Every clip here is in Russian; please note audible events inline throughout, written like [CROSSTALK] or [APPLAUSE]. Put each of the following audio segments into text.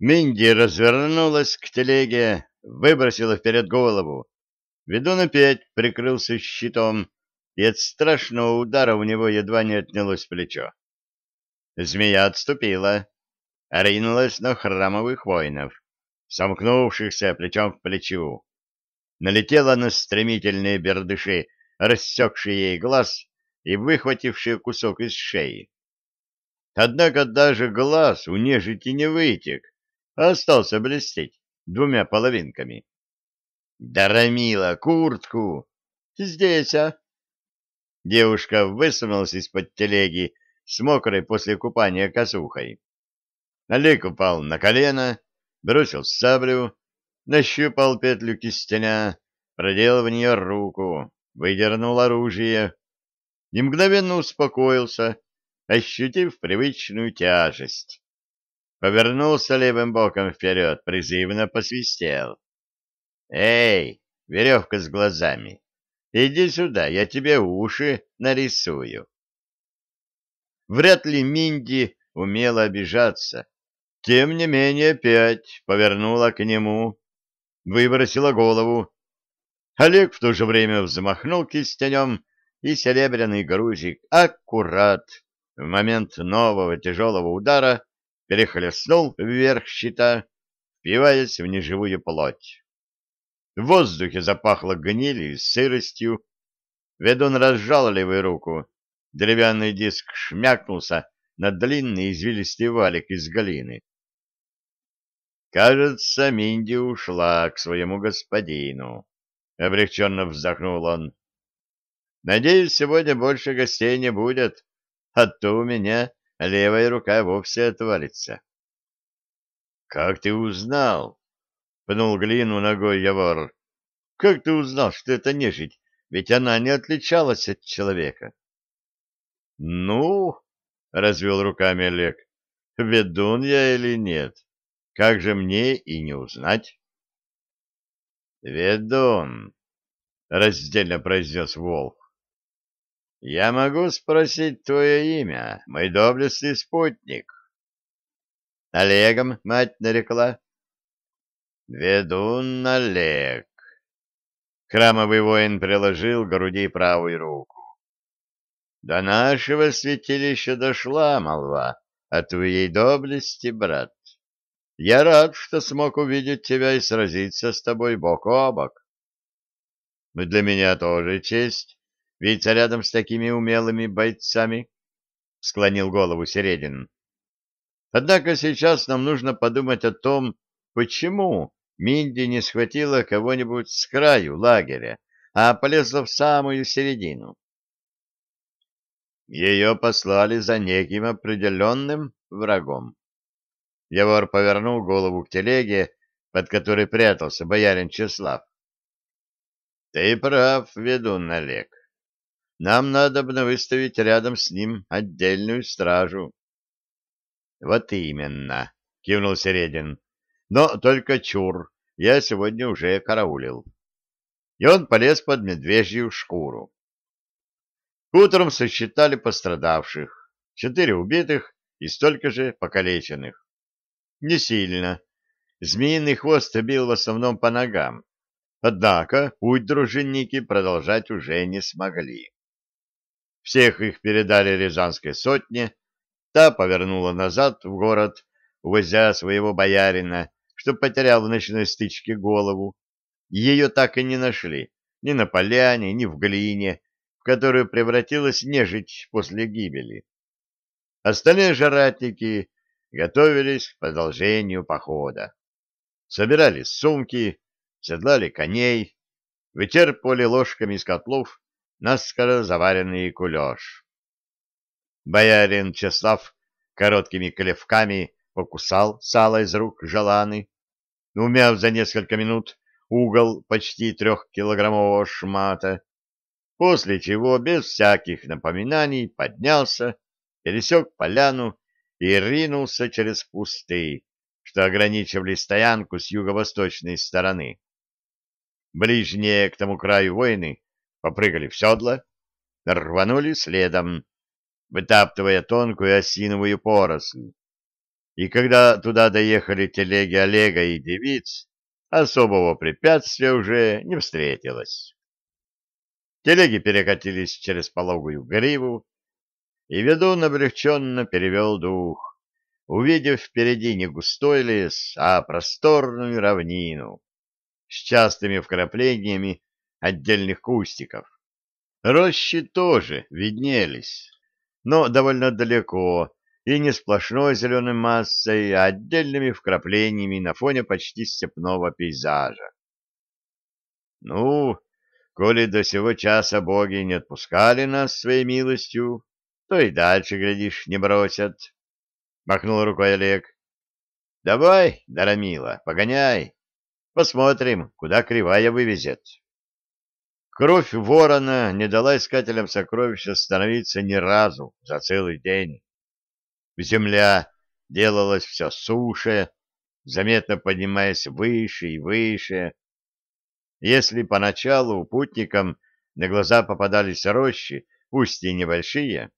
Минди развернулась к телеге, выбросила вперед голову. Ведун опять прикрылся щитом, и от страшного удара у него едва не отнялось плечо. Змея отступила, ринулась на храмовых воинов, сомкнувшихся плечом в плечу. Налетела на стремительные бердыши, рассекшие ей глаз и выхватившие кусок из шеи. Однако даже глаз у нежити не вытек, остался блестеть двумя половинками. «Дарамила, куртку! Здесь, а!» Девушка высунулась из-под телеги с мокрой после купания косухой. Олег упал на колено, бросил саблю, нащупал петлю кистеня, продел в нее руку, выдернул оружие и мгновенно успокоился, ощутив привычную тяжесть повернулся левым боком вперед, призывно посвистел. «Эй, веревка с глазами, иди сюда, я тебе уши нарисую». Вряд ли Минди умела обижаться. Тем не менее опять повернула к нему, выбросила голову. Олег в то же время взмахнул кистенем, и серебряный грузик аккурат в момент нового тяжелого удара перехлестнул вверх щита, впиваясь в неживую плоть. В воздухе запахло гнилью и сыростью. Ведун разжал левую руку. Деревянный диск шмякнулся на длинный извилистый валик из глины. «Кажется, Минди ушла к своему господину», — облегченно вздохнул он. «Надеюсь, сегодня больше гостей не будет, а то у меня левая рука вовсе отвалится. — Как ты узнал? — пнул глину ногой Явор. — Как ты узнал, что это нежить? Ведь она не отличалась от человека. — Ну, — развел руками Олег, — ведун я или нет? Как же мне и не узнать? — Ведун, — раздельно произнес Волк. Я могу спросить твое имя, мой доблестный спутник? Олегом мать нарекла? Ведун Олег. Храмовый воин приложил к груди правую руку. До нашего святилища дошла молва о твоей доблести, брат. Я рад, что смог увидеть тебя и сразиться с тобой бок о бок. Для меня тоже честь видеться рядом с такими умелыми бойцами, — склонил голову Середин. Однако сейчас нам нужно подумать о том, почему Минди не схватила кого-нибудь с краю лагеря, а полезла в самую середину. Ее послали за неким определенным врагом. Явор повернул голову к телеге, под которой прятался боярин Чеслав. — Ты прав, ведун Олег. Нам надо бы выставить рядом с ним отдельную стражу. — Вот именно, — кивнул Середин. — Но только чур, я сегодня уже караулил. И он полез под медвежью шкуру. Утром сосчитали пострадавших. Четыре убитых и столько же покалеченных. Не сильно. Змеиный хвост бил в основном по ногам. Однако путь дружинники продолжать уже не смогли. Всех их передали Рязанской сотне, та повернула назад в город, увозя своего боярина, что потерял в ночной стычке голову. Ее так и не нашли, ни на поляне, ни в глине, в которую превратилась нежить после гибели. Остальные жаратники готовились к продолжению похода. Собирали сумки, седлали коней, вычерпывали ложками из котлов наскоро заваренный кулеш. Боярин Чеслав короткими клевками покусал сало из рук Жаланы, умяв за несколько минут угол почти трехкилограммового шмата, после чего без всяких напоминаний поднялся, пересек поляну и ринулся через кусты, что ограничивали стоянку с юго-восточной стороны. Ближние к тому краю воины попрыгали в седла, рванули следом, вытаптывая тонкую осиновую поросль. и когда туда доехали телеги Олега и девиц, особого препятствия уже не встретилось. Телеги перекатились через пологую гриву, и ведун облегченно перевел дух, увидев впереди не густой лес, а просторную равнину с частыми вкраплениями отдельных кустиков. Рощи тоже виднелись, но довольно далеко, и не сплошной зеленой массой, а отдельными вкраплениями на фоне почти степного пейзажа. Ну, коли до сего часа боги не отпускали нас своей милостью, то и дальше, глядишь, не бросят. Махнул рукой Олег. Давай, Дарамила, погоняй. Посмотрим, куда кривая вывезет. Кровь ворона не дала искателям сокровищ остановиться ни разу за целый день. Земля делалась все суше, заметно поднимаясь выше и выше. Если поначалу путникам на глаза попадались рощи, пусть и небольшие,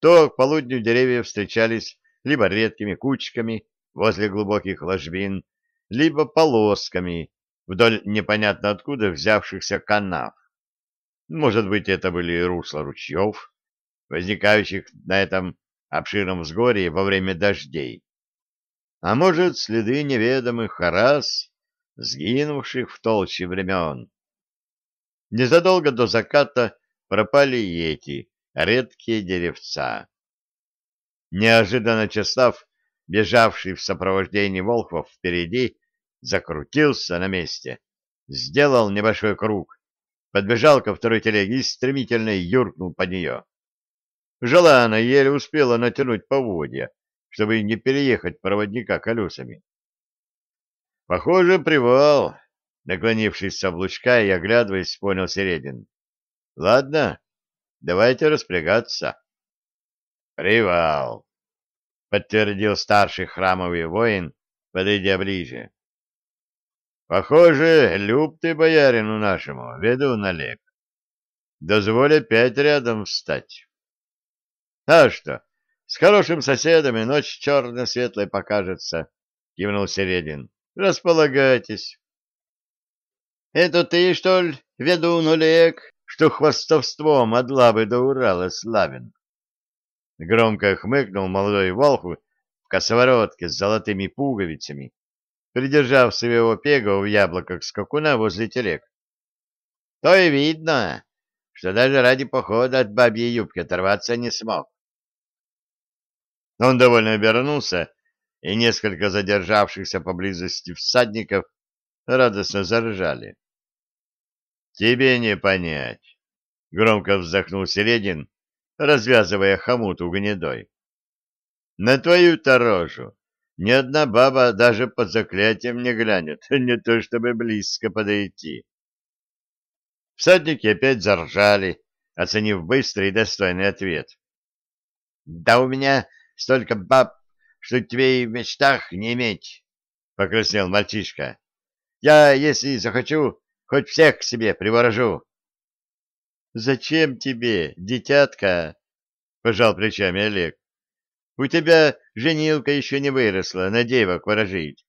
то к полудню деревья встречались либо редкими кучками возле глубоких ложбин, либо полосками вдоль непонятно откуда взявшихся канав. Может быть, это были русла ручьев, возникающих на этом обширном взгорье во время дождей. А может, следы неведомых раз, сгинувших в толще времен. Незадолго до заката пропали и эти редкие деревца. Неожиданно Чеслав, бежавший в сопровождении волхвов впереди, закрутился на месте, сделал небольшой круг, подбежал ко второй телеге и стремительно юркнул под нее. Желана еле успела натянуть поводья, чтобы не переехать проводника колесами. Похоже, привал, наклонившись с облучка и оглядываясь, понял Середин. Ладно, давайте распрягаться. Привал, подтвердил старший храмовый воин, подойдя ближе. Похоже, люб ты боярину нашему, ведун Олег. Дозволь опять рядом встать. А что, с хорошим соседом ночь черно-светлой покажется, — кивнул Середин. — Располагайтесь. — Это ты, что ли, ведун Олег, что хвостовством от лабы до Урала славен? Громко хмыкнул молодой волху в косоворотке с золотыми пуговицами, придержав своего пега в яблоках скакуна возле телег. — То и видно, что даже ради похода от бабьей юбки оторваться не смог. Он довольно обернулся, и несколько задержавшихся поблизости всадников радостно заржали. «Тебе не понять», — громко вздохнул Середин, развязывая хомут у гнедой. «На твою-то рожу ни одна баба даже под заклятием не глянет, [LAUGHS] не то чтобы близко подойти». Всадники опять заржали, оценив быстрый и достойный ответ. «Да у меня столько баб, что тебе и в мечтах не иметь, — покраснел мальчишка. — Я, если захочу, хоть всех к себе приворожу. — Зачем тебе, дитятка? — пожал плечами Олег. — У тебя женилка еще не выросла, на девок ворожить.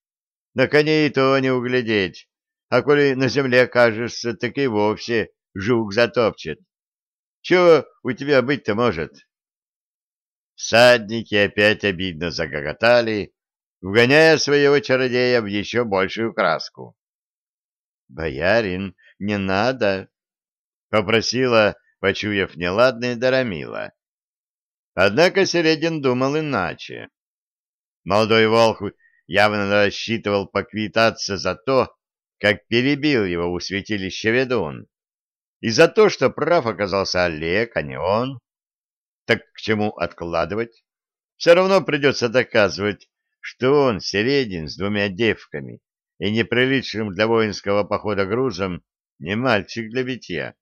На коней то не углядеть, а коли на земле окажешься, так и вовсе жук затопчет. Чего у тебя быть-то может? — Всадники опять обидно загоготали, вгоняя своего чародея в еще большую краску. — Боярин, не надо! — попросила, почуяв неладное, Дарамила. Однако Середин думал иначе. Молодой волк явно рассчитывал поквитаться за то, как перебил его у святилища ведун, и за то, что прав оказался Олег, а не он. Так к чему откладывать? Все равно придется доказывать, что он середин с двумя девками и неприличным для воинского похода грузом не мальчик для битья.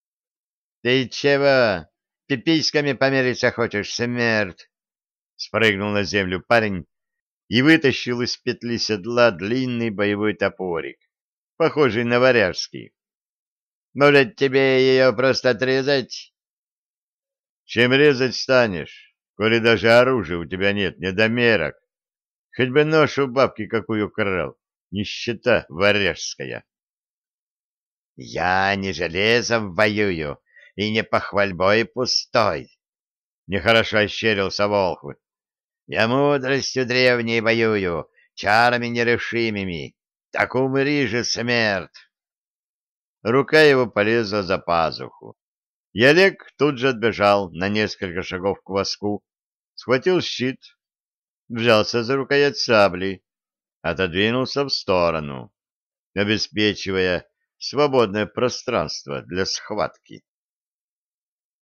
— Ты чего, пиписьками помериться хочешь, смерть? — спрыгнул на землю парень и вытащил из петли седла длинный боевой топорик, похожий на варяжский. — Может, тебе ее просто отрезать? Чем резать станешь, коли даже оружия у тебя нет, недомерок? Хоть бы нож у бабки какую крал, нищета варяжская. Я не железом воюю и не похвальбой пустой. Нехорошо ощерился Волхв. Я мудростью древней воюю, чарами нерешимыми. Так умри же, смерть! Рука его полезла за пазуху. И Олег тут же отбежал на несколько шагов к воску, схватил щит, взялся за рукоять сабли, отодвинулся в сторону, обеспечивая свободное пространство для схватки.